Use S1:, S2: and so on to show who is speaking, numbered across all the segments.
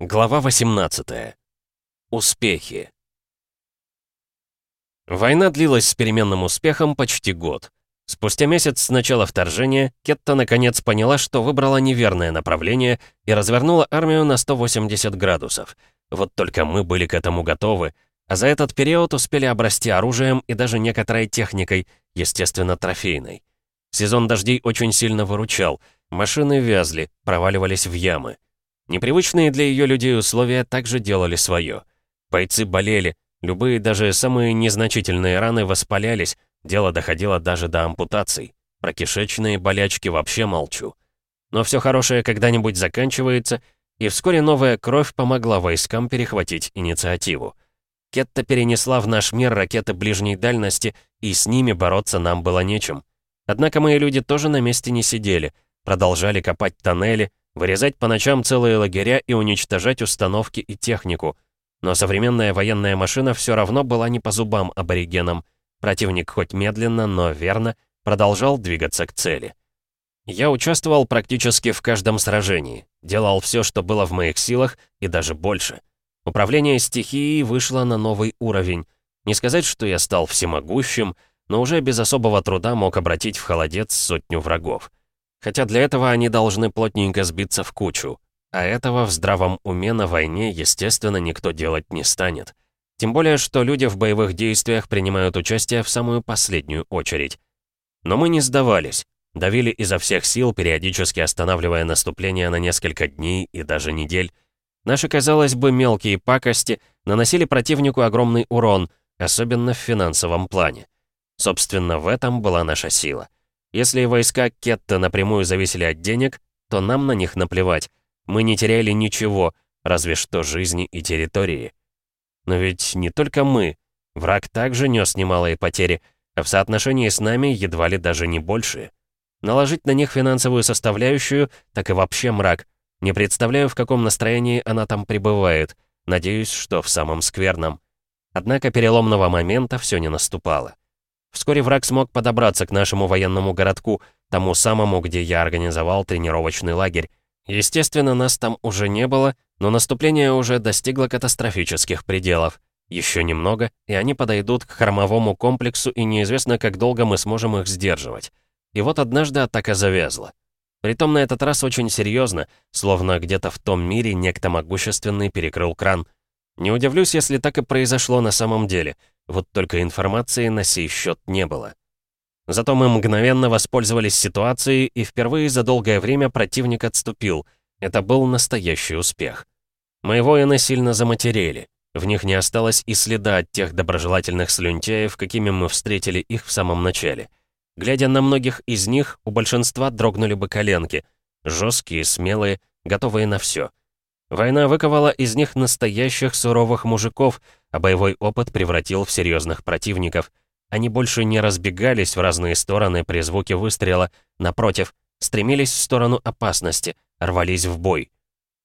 S1: Глава 18. Успехи. Война длилась с переменным успехом почти год. Спустя месяц с начала вторжения Кетта наконец поняла, что выбрала неверное направление и развернула армию на 180 градусов. Вот только мы были к этому готовы, а за этот период успели обрасти оружием и даже некоторой техникой, естественно, трофейной. Сезон дождей очень сильно выручал, машины вязли, проваливались в ямы. Непривычные для ее людей условия также делали свое. Бойцы болели, любые, даже самые незначительные раны воспалялись, дело доходило даже до ампутаций. Про кишечные болячки вообще молчу. Но все хорошее когда-нибудь заканчивается, и вскоре новая кровь помогла войскам перехватить инициативу. Кетта перенесла в наш мир ракеты ближней дальности, и с ними бороться нам было нечем. Однако мои люди тоже на месте не сидели, продолжали копать тоннели, вырезать по ночам целые лагеря и уничтожать установки и технику. Но современная военная машина все равно была не по зубам аборигенам. Противник хоть медленно, но верно продолжал двигаться к цели. Я участвовал практически в каждом сражении, делал все, что было в моих силах, и даже больше. Управление стихией вышло на новый уровень. Не сказать, что я стал всемогущим, но уже без особого труда мог обратить в холодец сотню врагов. Хотя для этого они должны плотненько сбиться в кучу. А этого в здравом уме на войне, естественно, никто делать не станет. Тем более, что люди в боевых действиях принимают участие в самую последнюю очередь. Но мы не сдавались. Давили изо всех сил, периодически останавливая наступление на несколько дней и даже недель. Наши, казалось бы, мелкие пакости наносили противнику огромный урон, особенно в финансовом плане. Собственно, в этом была наша сила. Если войска Кетта напрямую зависели от денег, то нам на них наплевать. Мы не теряли ничего, разве что жизни и территории. Но ведь не только мы. Враг также нес немалые потери, а в соотношении с нами едва ли даже не большие. Наложить на них финансовую составляющую, так и вообще мрак. Не представляю, в каком настроении она там пребывает. Надеюсь, что в самом скверном. Однако переломного момента все не наступало. Вскоре враг смог подобраться к нашему военному городку, тому самому, где я организовал тренировочный лагерь. Естественно, нас там уже не было, но наступление уже достигло катастрофических пределов. Еще немного, и они подойдут к хромовому комплексу, и неизвестно, как долго мы сможем их сдерживать. И вот однажды атака завязла. Притом на этот раз очень серьезно, словно где-то в том мире некто могущественный перекрыл кран. Не удивлюсь, если так и произошло на самом деле — вот только информации на сей счет не было. Зато мы мгновенно воспользовались ситуацией, и впервые за долгое время противник отступил. Это был настоящий успех. Мои воины сильно заматерели. В них не осталось и следа от тех доброжелательных слюнтяев, какими мы встретили их в самом начале. Глядя на многих из них, у большинства дрогнули бы коленки. Жесткие, смелые, готовые на все. Война выковала из них настоящих суровых мужиков, а боевой опыт превратил в серьезных противников. Они больше не разбегались в разные стороны при звуке выстрела, напротив, стремились в сторону опасности, рвались в бой.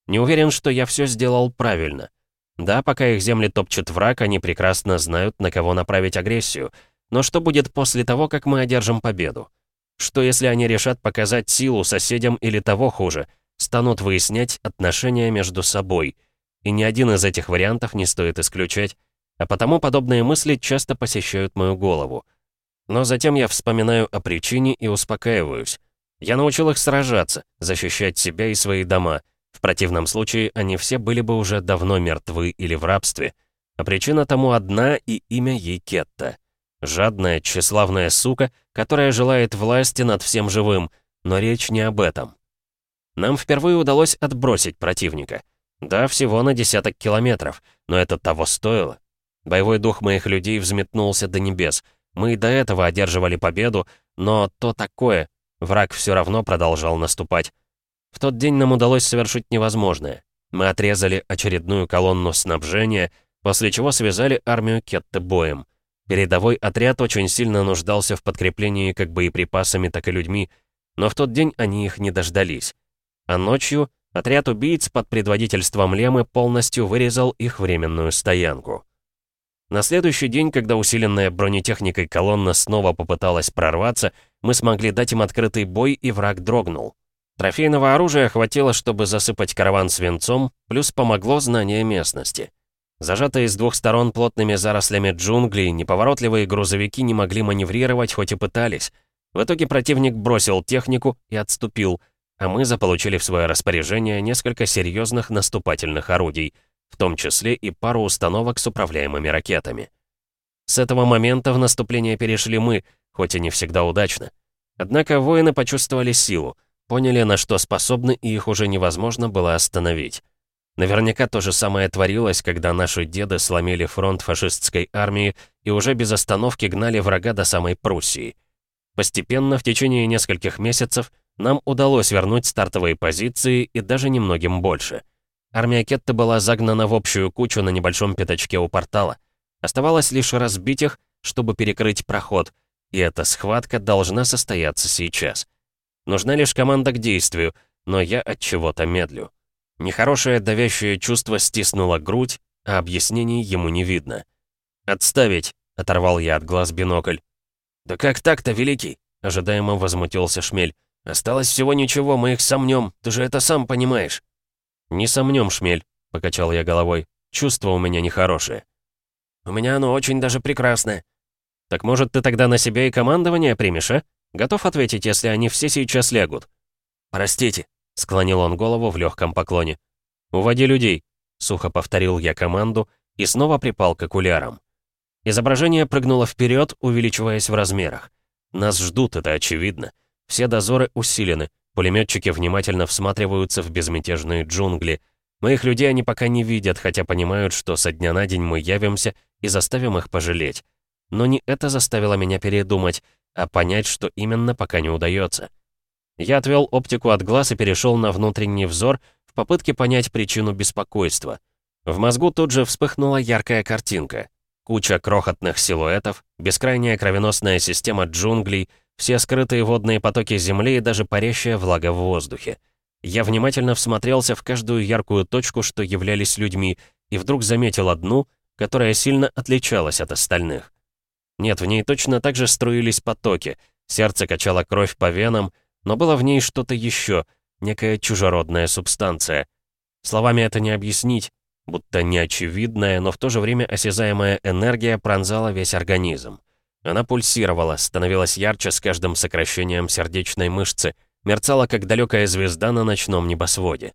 S1: Не уверен, что я все сделал правильно. Да, пока их земли топчет враг, они прекрасно знают, на кого направить агрессию. Но что будет после того, как мы одержим победу? Что если они решат показать силу соседям или того хуже — станут выяснять отношения между собой. И ни один из этих вариантов не стоит исключать, а потому подобные мысли часто посещают мою голову. Но затем я вспоминаю о причине и успокаиваюсь. Я научил их сражаться, защищать себя и свои дома. В противном случае они все были бы уже давно мертвы или в рабстве. А причина тому одна и имя ей Кетта. Жадная, тщеславная сука, которая желает власти над всем живым, но речь не об этом. Нам впервые удалось отбросить противника. Да, всего на десяток километров, но это того стоило. Боевой дух моих людей взметнулся до небес. Мы и до этого одерживали победу, но то такое. Враг все равно продолжал наступать. В тот день нам удалось совершить невозможное. Мы отрезали очередную колонну снабжения, после чего связали армию Кетты боем. Передовой отряд очень сильно нуждался в подкреплении как боеприпасами, так и людьми, но в тот день они их не дождались. А ночью отряд убийц под предводительством Лемы полностью вырезал их временную стоянку. На следующий день, когда усиленная бронетехникой колонна снова попыталась прорваться, мы смогли дать им открытый бой, и враг дрогнул. Трофейного оружия хватило, чтобы засыпать караван свинцом, плюс помогло знание местности. Зажатые с двух сторон плотными зарослями джунглей, неповоротливые грузовики не могли маневрировать, хоть и пытались. В итоге противник бросил технику и отступил, а мы заполучили в свое распоряжение несколько серьезных наступательных орудий, в том числе и пару установок с управляемыми ракетами. С этого момента в наступление перешли мы, хоть и не всегда удачно. Однако воины почувствовали силу, поняли, на что способны, и их уже невозможно было остановить. Наверняка то же самое творилось, когда наши деды сломили фронт фашистской армии и уже без остановки гнали врага до самой Пруссии. Постепенно, в течение нескольких месяцев, нам удалось вернуть стартовые позиции и даже немногим больше. Армия Кетты была загнана в общую кучу на небольшом пятачке у портала. Оставалось лишь разбить их, чтобы перекрыть проход, и эта схватка должна состояться сейчас. Нужна лишь команда к действию, но я от чего-то медлю. Нехорошее давящее чувство стиснуло грудь, а объяснений ему не видно. «Отставить!» — оторвал я от глаз бинокль. «Да как так-то, Великий?» — ожидаемо возмутился Шмель. «Осталось всего ничего, мы их сомнем, ты же это сам понимаешь». «Не сомнем, Шмель», — покачал я головой. «Чувство у меня нехорошее». «У меня оно очень даже прекрасное». «Так может, ты тогда на себя и командование примешь, а? Готов ответить, если они все сейчас лягут?» «Простите», — склонил он голову в легком поклоне. «Уводи людей», — сухо повторил я команду и снова припал к окулярам. Изображение прыгнуло вперед, увеличиваясь в размерах. Нас ждут, это очевидно. Все дозоры усилены, пулеметчики внимательно всматриваются в безмятежные джунгли. Моих людей они пока не видят, хотя понимают, что со дня на день мы явимся и заставим их пожалеть. Но не это заставило меня передумать, а понять, что именно, пока не удается. Я отвел оптику от глаз и перешел на внутренний взор в попытке понять причину беспокойства. В мозгу тут же вспыхнула яркая картинка. Куча крохотных силуэтов, бескрайняя кровеносная система джунглей, все скрытые водные потоки земли и даже парящая влага в воздухе. Я внимательно всмотрелся в каждую яркую точку, что являлись людьми, и вдруг заметил одну, которая сильно отличалась от остальных. Нет, в ней точно так же струились потоки, сердце качало кровь по венам, но было в ней что-то еще, некая чужеродная субстанция. Словами это не объяснить, будто неочевидная, но в то же время осязаемая энергия пронзала весь организм. Она пульсировала, становилась ярче с каждым сокращением сердечной мышцы, мерцала, как далекая звезда на ночном небосводе.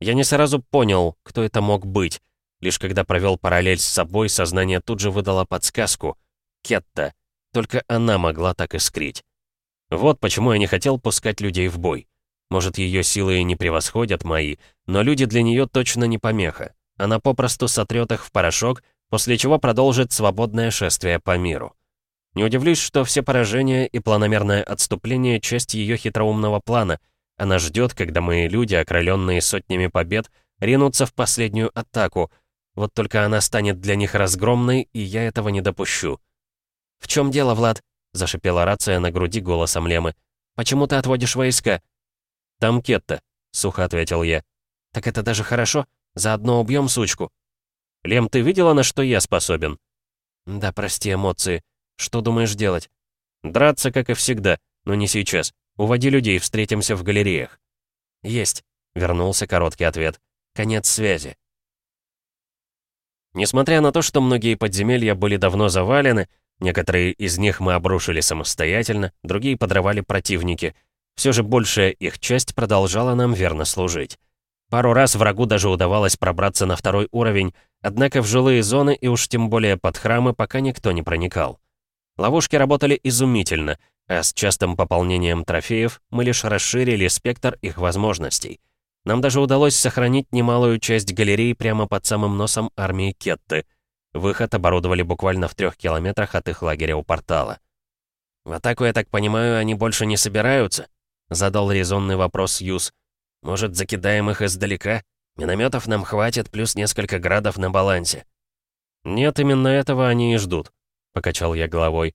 S1: Я не сразу понял, кто это мог быть. Лишь когда провел параллель с собой, сознание тут же выдало подсказку. Кетта. Только она могла так искрить. Вот почему я не хотел пускать людей в бой. Может, ее силы и не превосходят мои, но люди для нее точно не помеха. Она попросту сотрет их в порошок, после чего продолжит свободное шествие по миру. Не удивлюсь, что все поражения и планомерное отступление — часть ее хитроумного плана. Она ждет, когда мои люди, окрыленные сотнями побед, ринутся в последнюю атаку. Вот только она станет для них разгромной, и я этого не допущу. «В чем дело, Влад?» — зашипела рация на груди голосом Лемы. «Почему ты отводишь войска?» «Там Кетта», — сухо ответил я. «Так это даже хорошо. Заодно убьем сучку». «Лем, ты видела, на что я способен?» «Да, прости эмоции. Что думаешь делать?» «Драться, как и всегда, но не сейчас. Уводи людей, встретимся в галереях». «Есть», — вернулся короткий ответ. «Конец связи». Несмотря на то, что многие подземелья были давно завалены, Некоторые из них мы обрушили самостоятельно, другие подрывали противники. Все же большая их часть продолжала нам верно служить. Пару раз врагу даже удавалось пробраться на второй уровень, однако в жилые зоны и уж тем более под храмы пока никто не проникал. Ловушки работали изумительно, а с частым пополнением трофеев мы лишь расширили спектр их возможностей. Нам даже удалось сохранить немалую часть галерей прямо под самым носом армии Кетты — Выход оборудовали буквально в трех километрах от их лагеря у портала. «В атаку, я так понимаю, они больше не собираются?» Задал резонный вопрос Юс. «Может, закидаем их издалека? Минометов нам хватит, плюс несколько градов на балансе». «Нет, именно этого они и ждут», — покачал я головой.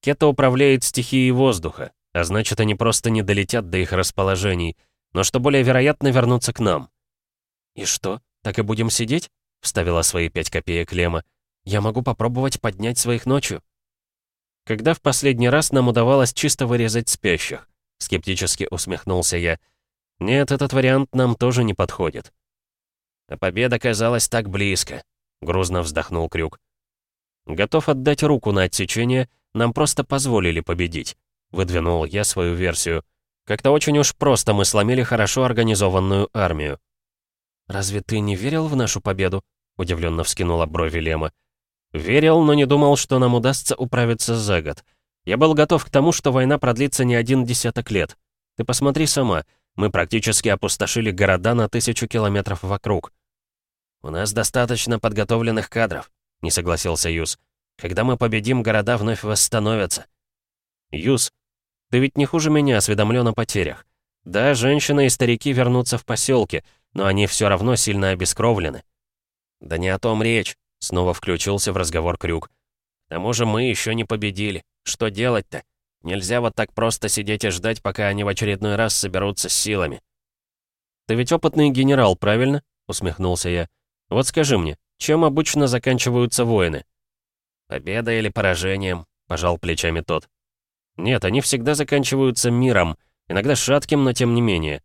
S1: «Кета управляет стихией воздуха, а значит, они просто не долетят до их расположений, но что более вероятно, вернуться к нам». «И что, так и будем сидеть?» — вставила свои пять копеек Лема. «Я могу попробовать поднять своих ночью». «Когда в последний раз нам удавалось чисто вырезать спящих?» — скептически усмехнулся я. Нет, этот вариант нам тоже не подходит. А победа казалась так близко, грузно вздохнул Крюк. Готов отдать руку на отсечение, нам просто позволили победить. Выдвинул я свою версию. Как-то очень уж просто мы сломили хорошо организованную армию. «Разве ты не верил в нашу победу?» — удивленно вскинула брови Лема. «Верил, но не думал, что нам удастся управиться за год. Я был готов к тому, что война продлится не один десяток лет. Ты посмотри сама, мы практически опустошили города на тысячу километров вокруг. У нас достаточно подготовленных кадров, не согласился Юс. Когда мы победим, города вновь восстановятся. Юс, ты ведь не хуже меня осведомлен о потерях. Да, женщины и старики вернутся в поселки, но они все равно сильно обескровлены. Да не о том речь, снова включился в разговор Крюк. К тому же мы еще не победили. Что делать-то? Нельзя вот так просто сидеть и ждать, пока они в очередной раз соберутся с силами. «Ты ведь опытный генерал, правильно?» — усмехнулся я. «Вот скажи мне, чем обычно заканчиваются войны?» «Победой или поражением», — пожал плечами тот. «Нет, они всегда заканчиваются миром, иногда шатким, но тем не менее».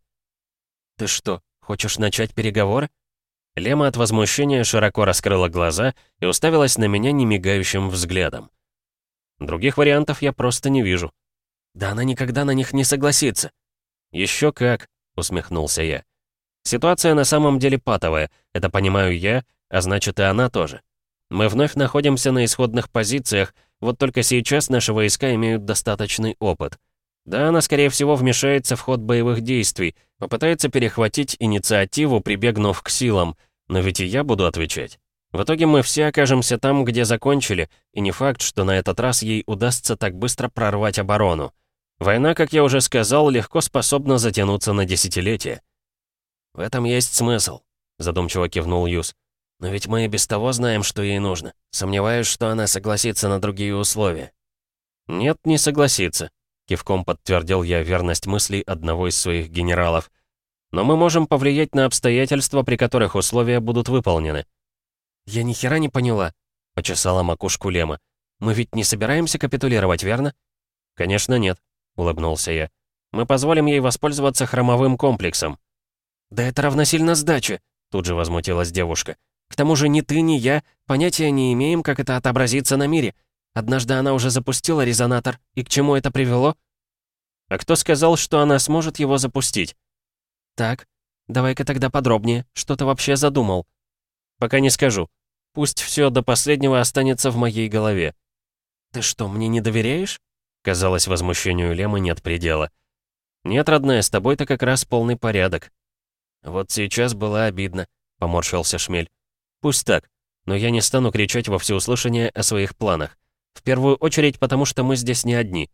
S1: «Ты что, хочешь начать переговоры?» Лема от возмущения широко раскрыла глаза и уставилась на меня немигающим взглядом. Других вариантов я просто не вижу. Да она никогда на них не согласится. Еще как, усмехнулся я. Ситуация на самом деле патовая, это понимаю я, а значит и она тоже. Мы вновь находимся на исходных позициях, вот только сейчас наши войска имеют достаточный опыт. Да, она, скорее всего, вмешается в ход боевых действий, попытается перехватить инициативу, прибегнув к силам, но ведь и я буду отвечать. В итоге мы все окажемся там, где закончили, и не факт, что на этот раз ей удастся так быстро прорвать оборону. Война, как я уже сказал, легко способна затянуться на десятилетия. «В этом есть смысл», — задумчиво кивнул Юс. «Но ведь мы и без того знаем, что ей нужно. Сомневаюсь, что она согласится на другие условия». «Нет, не согласится», — кивком подтвердил я верность мыслей одного из своих генералов. «Но мы можем повлиять на обстоятельства, при которых условия будут выполнены. «Я ни хера не поняла», — почесала макушку Лема. «Мы ведь не собираемся капитулировать, верно?» «Конечно нет», — улыбнулся я. «Мы позволим ей воспользоваться хромовым комплексом». «Да это равносильно сдаче», — тут же возмутилась девушка. «К тому же ни ты, ни я понятия не имеем, как это отобразится на мире. Однажды она уже запустила резонатор, и к чему это привело?» «А кто сказал, что она сможет его запустить?» «Так, давай-ка тогда подробнее. Что ты вообще задумал?» «Пока не скажу. Пусть все до последнего останется в моей голове». «Ты что, мне не доверяешь?» Казалось, возмущению Лемы нет предела. «Нет, родная, с тобой-то как раз полный порядок». «Вот сейчас было обидно», — поморщился Шмель. «Пусть так, но я не стану кричать во всеуслышание о своих планах. В первую очередь, потому что мы здесь не одни».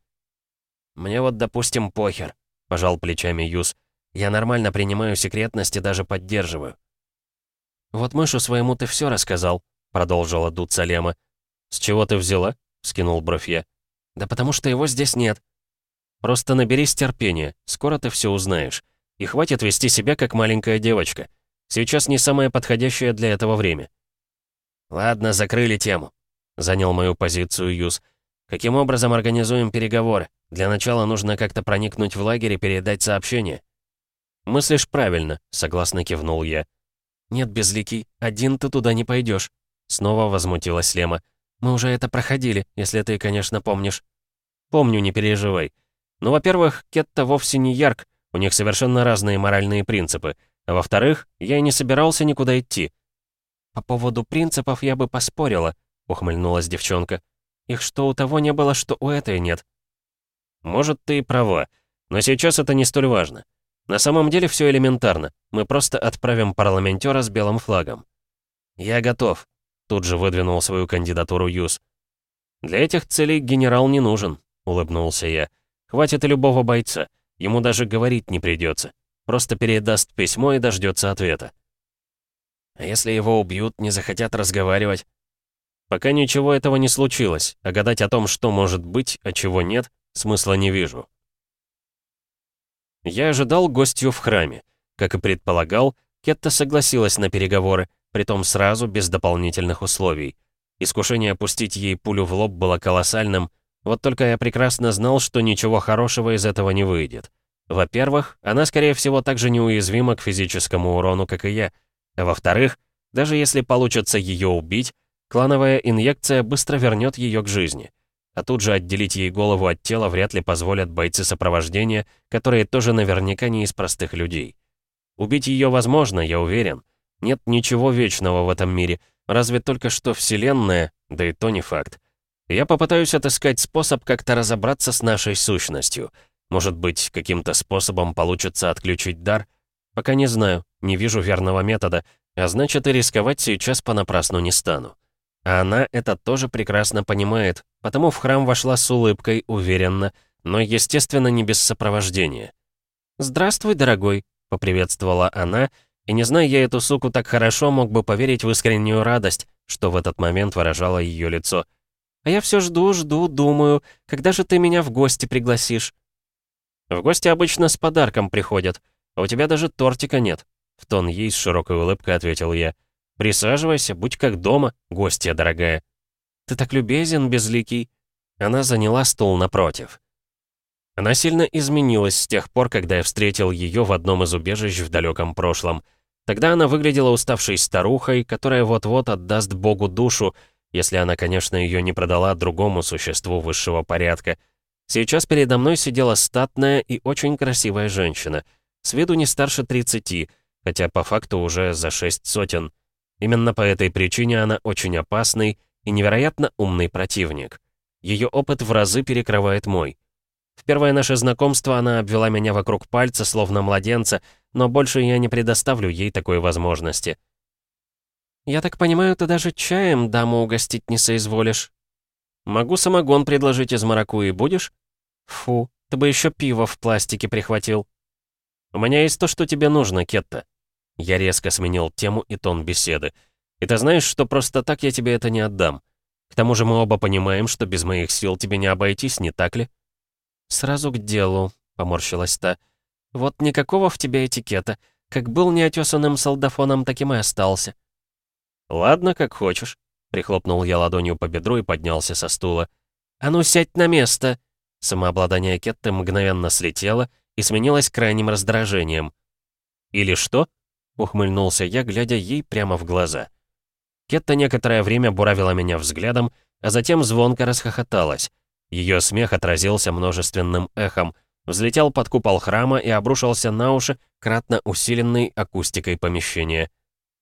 S1: «Мне вот, допустим, похер», — пожал плечами Юс. «Я нормально принимаю секретность и даже поддерживаю». «Вот мышу своему ты все рассказал», — продолжила дуться Лема. «С чего ты взяла?» — скинул бровь я. «Да потому что его здесь нет». «Просто наберись терпения, скоро ты все узнаешь. И хватит вести себя как маленькая девочка. Сейчас не самое подходящее для этого время». «Ладно, закрыли тему», — занял мою позицию Юз. «Каким образом организуем переговоры? Для начала нужно как-то проникнуть в лагерь и передать сообщение». «Мыслишь правильно», — согласно кивнул я. «Нет, Безликий, один ты туда не пойдешь. Снова возмутилась Лема. «Мы уже это проходили, если ты, конечно, помнишь». «Помню, не переживай. Но, ну, во-первых, Кетта вовсе не Ярк, у них совершенно разные моральные принципы. А во-вторых, я и не собирался никуда идти». «По поводу принципов я бы поспорила», — ухмыльнулась девчонка. «Их что у того не было, что у этой нет». «Может, ты и права, но сейчас это не столь важно. На самом деле все элементарно. Мы просто отправим парламентера с белым флагом. Я готов. Тут же выдвинул свою кандидатуру Юз. Для этих целей генерал не нужен, улыбнулся я. Хватит и любого бойца. Ему даже говорить не придется. Просто передаст письмо и дождется ответа. А если его убьют, не захотят разговаривать? Пока ничего этого не случилось, а гадать о том, что может быть, а чего нет, смысла не вижу. Я ожидал гостью в храме. Как и предполагал, Кетта согласилась на переговоры, притом сразу, без дополнительных условий. Искушение пустить ей пулю в лоб было колоссальным, вот только я прекрасно знал, что ничего хорошего из этого не выйдет. Во-первых, она, скорее всего, так же неуязвима к физическому урону, как и я. Во-вторых, даже если получится ее убить, клановая инъекция быстро вернет ее к жизни. А тут же отделить ей голову от тела вряд ли позволят бойцы сопровождения, которые тоже наверняка не из простых людей. Убить ее возможно, я уверен. Нет ничего вечного в этом мире, разве только что Вселенная, да и то не факт. Я попытаюсь отыскать способ как-то разобраться с нашей сущностью. Может быть, каким-то способом получится отключить дар? Пока не знаю, не вижу верного метода, а значит и рисковать сейчас понапрасну не стану. А она это тоже прекрасно понимает, потому в храм вошла с улыбкой, уверенно, но, естественно, не без сопровождения. «Здравствуй, дорогой», — поприветствовала она, и, не зная я эту суку так хорошо, мог бы поверить в искреннюю радость, что в этот момент выражало ее лицо — а я все жду, жду, думаю, когда же ты меня в гости пригласишь?» «В гости обычно с подарком приходят, а у тебя даже тортика нет», — в тон ей с широкой улыбкой ответил я. «Присаживайся, будь как дома, гостья дорогая». «Ты так любезен, безликий». Она заняла стул напротив. Она сильно изменилась с тех пор, когда я встретил ее в одном из убежищ в далеком прошлом. Тогда она выглядела уставшей старухой, которая вот-вот отдаст Богу душу, если она, конечно, ее не продала другому существу высшего порядка. Сейчас передо мной сидела статная и очень красивая женщина, с виду не старше 30, хотя по факту уже за шесть сотен. Именно по этой причине она очень опасный и невероятно умный противник. Ее опыт в разы перекрывает мой. В первое наше знакомство она обвела меня вокруг пальца, словно младенца, но больше я не предоставлю ей такой возможности. «Я так понимаю, ты даже чаем даму угостить не соизволишь?» «Могу самогон предложить из маракуи, будешь?» «Фу, ты бы еще пиво в пластике прихватил». «У меня есть то, что тебе нужно, Кетта». Я резко сменил тему и тон беседы. «И ты знаешь, что просто так я тебе это не отдам. К тому же мы оба понимаем, что без моих сил тебе не обойтись, не так ли?» «Сразу к делу», — поморщилась та. «Вот никакого в тебе этикета. Как был неотесанным солдафоном, таким и остался. «Ладно, как хочешь», — прихлопнул я ладонью по бедру и поднялся со стула. «А ну, сядь на место!» Самообладание Кетты мгновенно слетело и сменилось крайним раздражением. «Или что?» — ухмыльнулся я, глядя ей прямо в глаза. Кетта некоторое время буравила меня взглядом, а затем звонко расхохоталась. Ее смех отразился множественным эхом, взлетел под купол храма и обрушился на уши, кратно усиленной акустикой помещения.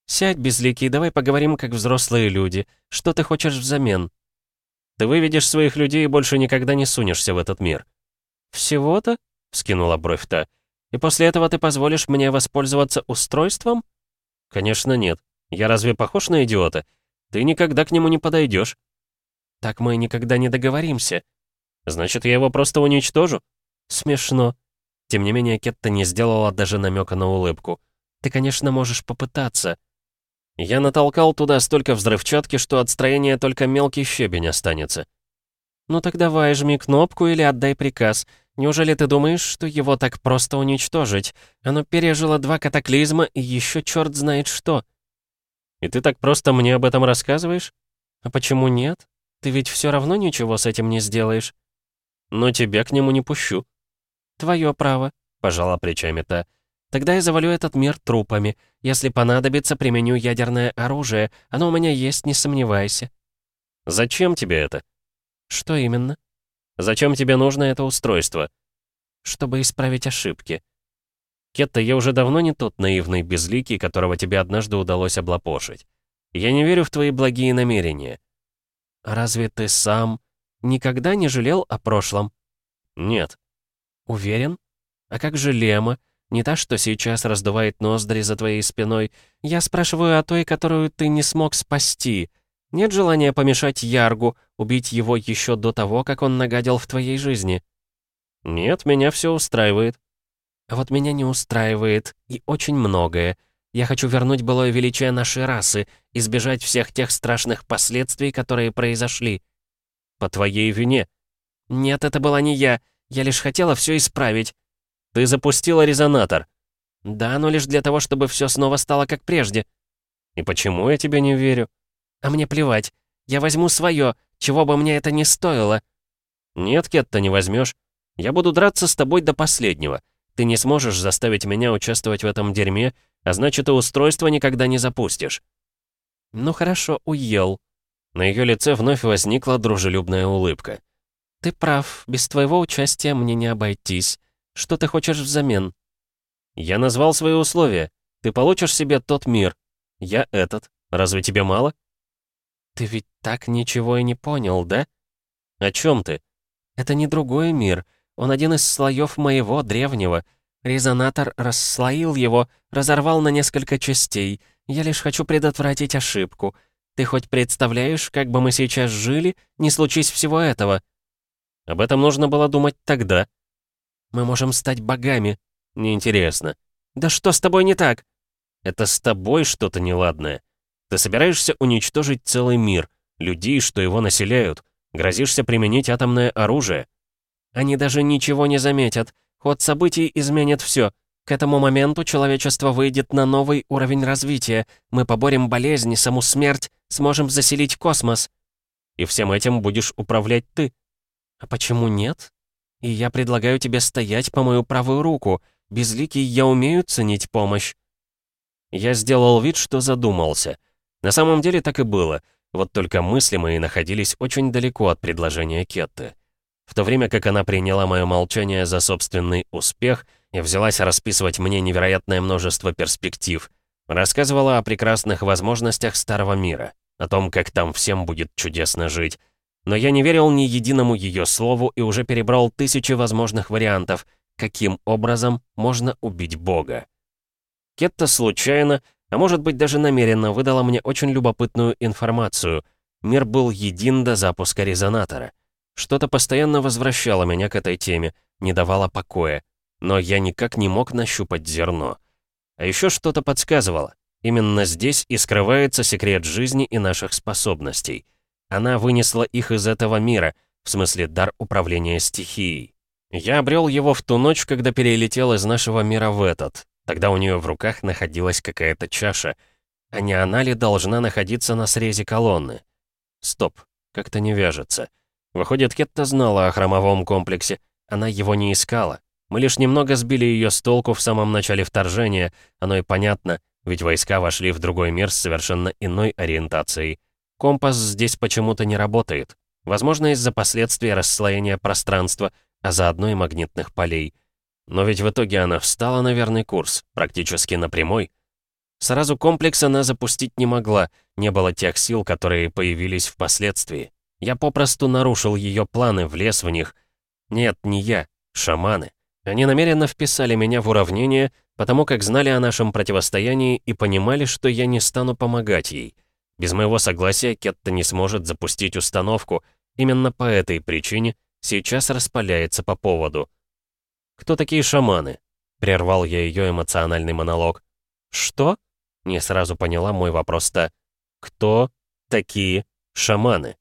S1: «Сядь, безликий, давай поговорим как взрослые люди. Что ты хочешь взамен?» «Ты выведешь своих людей и больше никогда не сунешься в этот мир». «Всего-то?» — вскинула бровь та. «И после этого ты позволишь мне воспользоваться устройством?» «Конечно нет. Я разве похож на идиота? Ты никогда к нему не подойдешь. «Так мы никогда не договоримся». «Значит, я его просто уничтожу?» «Смешно». Тем не менее, Кетта не сделала даже намека на улыбку. «Ты, конечно, можешь попытаться». Я натолкал туда столько взрывчатки, что от строения только мелкий щебень останется. «Ну так давай, жми кнопку или отдай приказ. Неужели ты думаешь, что его так просто уничтожить? Оно пережило два катаклизма и еще черт знает что». «И ты так просто мне об этом рассказываешь?» «А почему нет? Ты ведь все равно ничего с этим не сделаешь». «Но тебя к нему не пущу». «Твое право», — пожала плечами та. Тогда я завалю этот мир трупами. Если понадобится, применю ядерное оружие. Оно у меня есть, не сомневайся». «Зачем тебе это?» «Что именно?» «Зачем тебе нужно это устройство?» «Чтобы исправить ошибки». «Кетта, я уже давно не тот наивный безликий, которого тебе однажды удалось облапошить. Я не верю в твои благие намерения». «Разве ты сам никогда не жалел о прошлом?» «Нет». «Уверен? А как же Лема? Не та, что сейчас раздувает ноздри за твоей спиной. Я спрашиваю о той, которую ты не смог спасти. Нет желания помешать Яргу, убить его еще до того, как он нагадил в твоей жизни?» «Нет, меня все устраивает». А «Вот меня не устраивает, и очень многое. Я хочу вернуть былое величие нашей расы, избежать всех тех страшных последствий, которые произошли». «По твоей вине». «Нет, это была не я. Я лишь хотела все исправить. Ты запустила резонатор. Да, но лишь для того, чтобы все снова стало как прежде. И почему я тебе не верю? А мне плевать. Я возьму свое, чего бы мне это ни стоило. Нет, Кетта, не возьмешь. Я буду драться с тобой до последнего. Ты не сможешь заставить меня участвовать в этом дерьме, а значит, и устройство никогда не запустишь». «Ну хорошо, уел». На ее лице вновь возникла дружелюбная улыбка. «Ты прав, без твоего участия мне не обойтись. Что ты хочешь взамен?» «Я назвал свои условия. Ты получишь себе тот мир. Я этот. Разве тебе мало?» «Ты ведь так ничего и не понял, да?» «О чем ты?» «Это не другой мир. Он один из слоев моего, древнего. Резонатор расслоил его, разорвал на несколько частей. Я лишь хочу предотвратить ошибку. Ты хоть представляешь, как бы мы сейчас жили, не случись всего этого?» «Об этом нужно было думать тогда». «Мы можем стать богами». «Неинтересно». «Да что с тобой не так?» «Это с тобой что-то неладное. Ты собираешься уничтожить целый мир, людей, что его населяют, грозишься применить атомное оружие». «Они даже ничего не заметят. Ход событий изменит все. К этому моменту человечество выйдет на новый уровень развития. Мы поборем болезни, саму смерть, сможем заселить космос. И всем этим будешь управлять ты. А почему нет? И я предлагаю тебе стоять по мою правую руку. Безликий я умею ценить помощь. Я сделал вид, что задумался. На самом деле так и было. Вот только мысли мои находились очень далеко от предложения Кетты. В то время как она приняла мое молчание за собственный успех и взялась расписывать мне невероятное множество перспектив, рассказывала о прекрасных возможностях старого мира, о том, как там всем будет чудесно жить. Но я не верил ни единому ее слову и уже перебрал тысячи возможных вариантов, каким образом можно убить Бога. Кетта случайно, а может быть даже намеренно выдала мне очень любопытную информацию. Мир был един до запуска резонатора. Что-то постоянно возвращало меня к этой теме, не давало покоя. Но я никак не мог нащупать зерно. А еще что-то подсказывало. Именно здесь и скрывается секрет жизни и наших способностей. Она вынесла их из этого мира, в смысле дар управления стихией. Я обрел его в ту ночь, когда перелетел из нашего мира в этот. Тогда у нее в руках находилась какая-то чаша. А не она ли должна находиться на срезе колонны? Стоп, как-то не вяжется. Выходит, Кетта знала о хромовом комплексе. Она его не искала. Мы лишь немного сбили ее с толку в самом начале вторжения. Оно и понятно, ведь войска вошли в другой мир с совершенно иной ориентацией. Компас здесь почему-то не работает. Возможно, из-за последствий расслоения пространства, а заодно и магнитных полей. Но ведь в итоге она встала на верный курс, практически на прямой. Сразу комплекс она запустить не могла, не было тех сил, которые появились впоследствии. Я попросту нарушил ее планы, влез в них. Нет, не я, шаманы. Они намеренно вписали меня в уравнение, потому как знали о нашем противостоянии и понимали, что я не стану помогать ей. Без моего согласия Кетта не сможет запустить установку. Именно по этой причине сейчас распаляется по поводу. «Кто такие шаманы?» — прервал я ее эмоциональный монолог. «Что?» — не сразу поняла мой вопрос-то. «Кто такие шаманы?»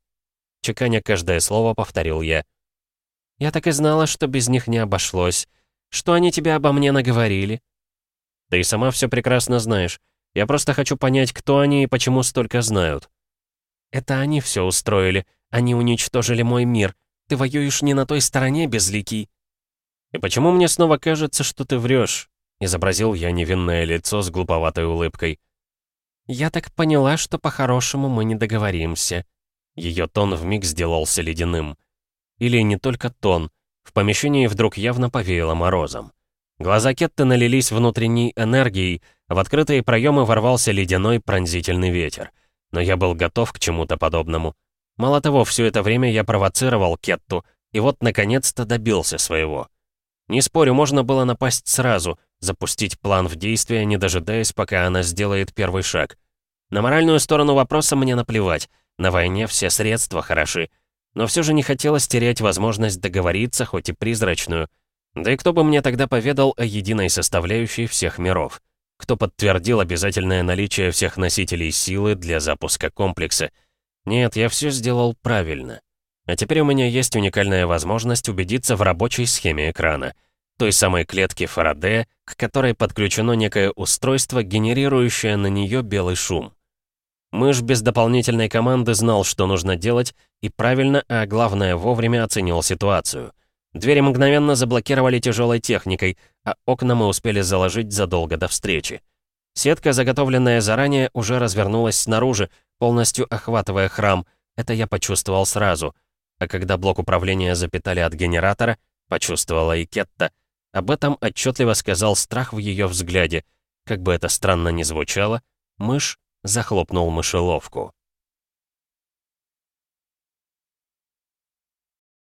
S1: Чеканя каждое слово, повторил я. «Я так и знала, что без них не обошлось. Что они тебе обо мне наговорили?» «Ты сама все прекрасно знаешь. Я просто хочу понять, кто они и почему столько знают». «Это они все устроили. Они уничтожили мой мир. Ты воюешь не на той стороне, безликий». «И почему мне снова кажется, что ты врешь?» Изобразил я невинное лицо с глуповатой улыбкой. «Я так поняла, что по-хорошему мы не договоримся», ее тон вмиг сделался ледяным. Или не только тон. В помещении вдруг явно повеяло морозом. Глаза Кетты налились внутренней энергией, в открытые проемы ворвался ледяной пронзительный ветер. Но я был готов к чему-то подобному. Мало того, все это время я провоцировал Кетту, и вот наконец-то добился своего. Не спорю, можно было напасть сразу, запустить план в действие, не дожидаясь, пока она сделает первый шаг. На моральную сторону вопроса мне наплевать. На войне все средства хороши. Но все же не хотелось терять возможность договориться, хоть и призрачную. Да и кто бы мне тогда поведал о единой составляющей всех миров? Кто подтвердил обязательное наличие всех носителей силы для запуска комплекса? Нет, я все сделал правильно. А теперь у меня есть уникальная возможность убедиться в рабочей схеме экрана. Той самой клетки Фарадея, к которой подключено некое устройство, генерирующее на нее белый шум. Мышь без дополнительной команды знал, что нужно делать, и правильно, а главное, вовремя оценил ситуацию. Двери мгновенно заблокировали тяжелой техникой, а окна мы успели заложить задолго до встречи. Сетка, заготовленная заранее, уже развернулась снаружи, полностью охватывая храм. Это я почувствовал сразу. А когда блок управления запитали от генератора, почувствовала и Кетта. Об этом отчетливо сказал страх в ее взгляде. Как бы это странно ни звучало, мышь захлопнул мышеловку.